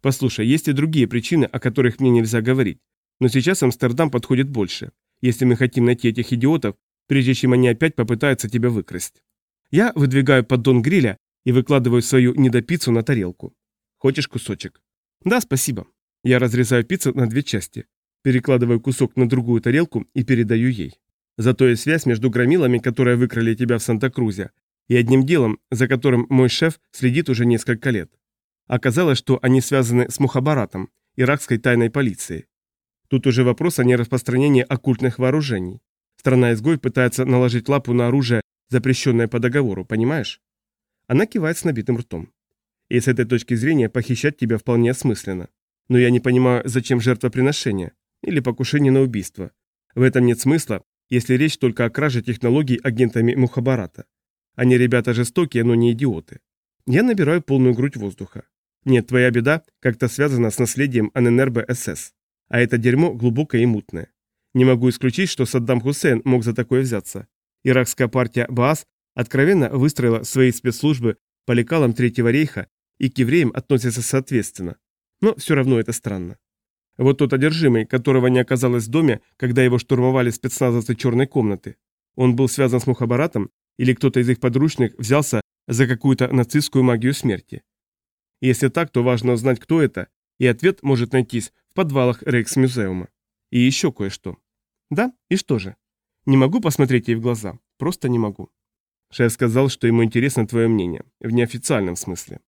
Послушай, есть и другие причины, о которых мне нельзя говорить. Но сейчас Амстердам подходит больше, если мы хотим найти этих идиотов, прежде чем они опять попытаются тебя выкрасть. Я выдвигаю поддон гриля и выкладываю свою недопиццу на тарелку. Хочешь кусочек? Да, спасибо. Я разрезаю пиццу на две части, перекладываю кусок на другую тарелку и передаю ей. Зато есть связь между громилами, которые выкрали тебя в Санта-Крузе, и одним делом, за которым мой шеф следит уже несколько лет. Оказалось, что они связаны с Мухабаратом, иракской тайной полицией. Тут уже вопрос о нераспространении оккультных вооружений. Страна-изгой пытается наложить лапу на оружие, запрещенное по договору, понимаешь? Она кивает с набитым ртом. И с этой точки зрения похищать тебя вполне осмысленно. Но я не понимаю, зачем жертвоприношение или покушение на убийство. В этом нет смысла, если речь только о краже технологий агентами Мухабарата. Они ребята жестокие, но не идиоты. Я набираю полную грудь воздуха. Нет, твоя беда как-то связана с наследием ННРБ-СС. А это дерьмо глубокое и мутное. Не могу исключить, что Саддам Хусейн мог за такое взяться. Иракская партия Баас откровенно выстроила свои спецслужбы по лекалам Третьего рейха и к евреям относится соответственно. Но все равно это странно. Вот тот одержимый, которого не оказалось в доме, когда его штурмовали спецназовцы черной комнаты. Он был связан с Мухабаратом, или кто-то из их подручных взялся за какую-то нацистскую магию смерти? Если так, то важно узнать, кто это, и ответ может найтись в подвалах Рейкс-музеума. И еще кое-что. Да, и что же? Не могу посмотреть ей в глаза, просто не могу. Шеф сказал, что ему интересно твое мнение, в неофициальном смысле.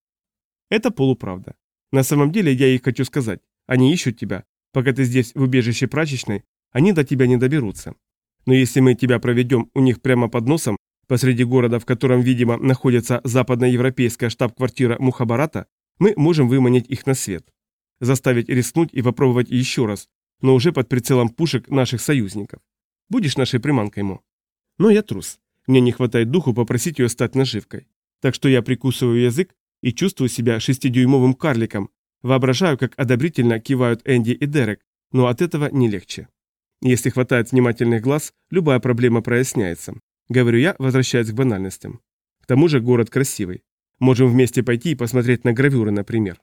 Это полуправда. На самом деле я ей хочу сказать, они ищут тебя. Пока ты здесь в убежище прачечной, они до тебя не доберутся. Но если мы тебя проведем у них прямо под носом, посреди города, в котором, видимо, находится западноевропейская штаб-квартира Мухабарата, мы можем выманить их на свет. Заставить рискнуть и попробовать еще раз, но уже под прицелом пушек наших союзников. Будешь нашей приманкой, Мо? Но я трус. Мне не хватает духу попросить ее стать наживкой. Так что я прикусываю язык и чувствую себя шестидюймовым карликом, воображаю, как одобрительно кивают Энди и Дерек, но от этого не легче. Если хватает внимательных глаз, любая проблема проясняется. Говорю я, возвращаясь к банальностям. К тому же город красивый. Можем вместе пойти и посмотреть на гравюры, например.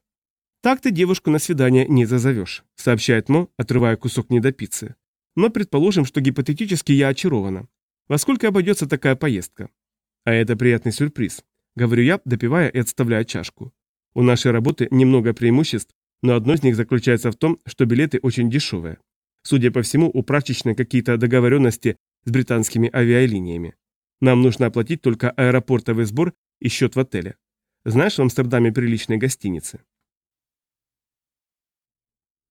Так ты девушку на свидание не зазовешь, сообщает Мо, отрывая кусок недопицы. Но предположим, что гипотетически я очарована. Во сколько обойдется такая поездка? А это приятный сюрприз. Говорю я, допивая и отставляя чашку. У нашей работы немного преимуществ, но одно из них заключается в том, что билеты очень дешевые. Судя по всему, у прачечной какие-то договоренности с британскими авиалиниями. Нам нужно оплатить только аэропортовый сбор и счет в отеле. Знаешь в Амстердаме приличные гостиницы?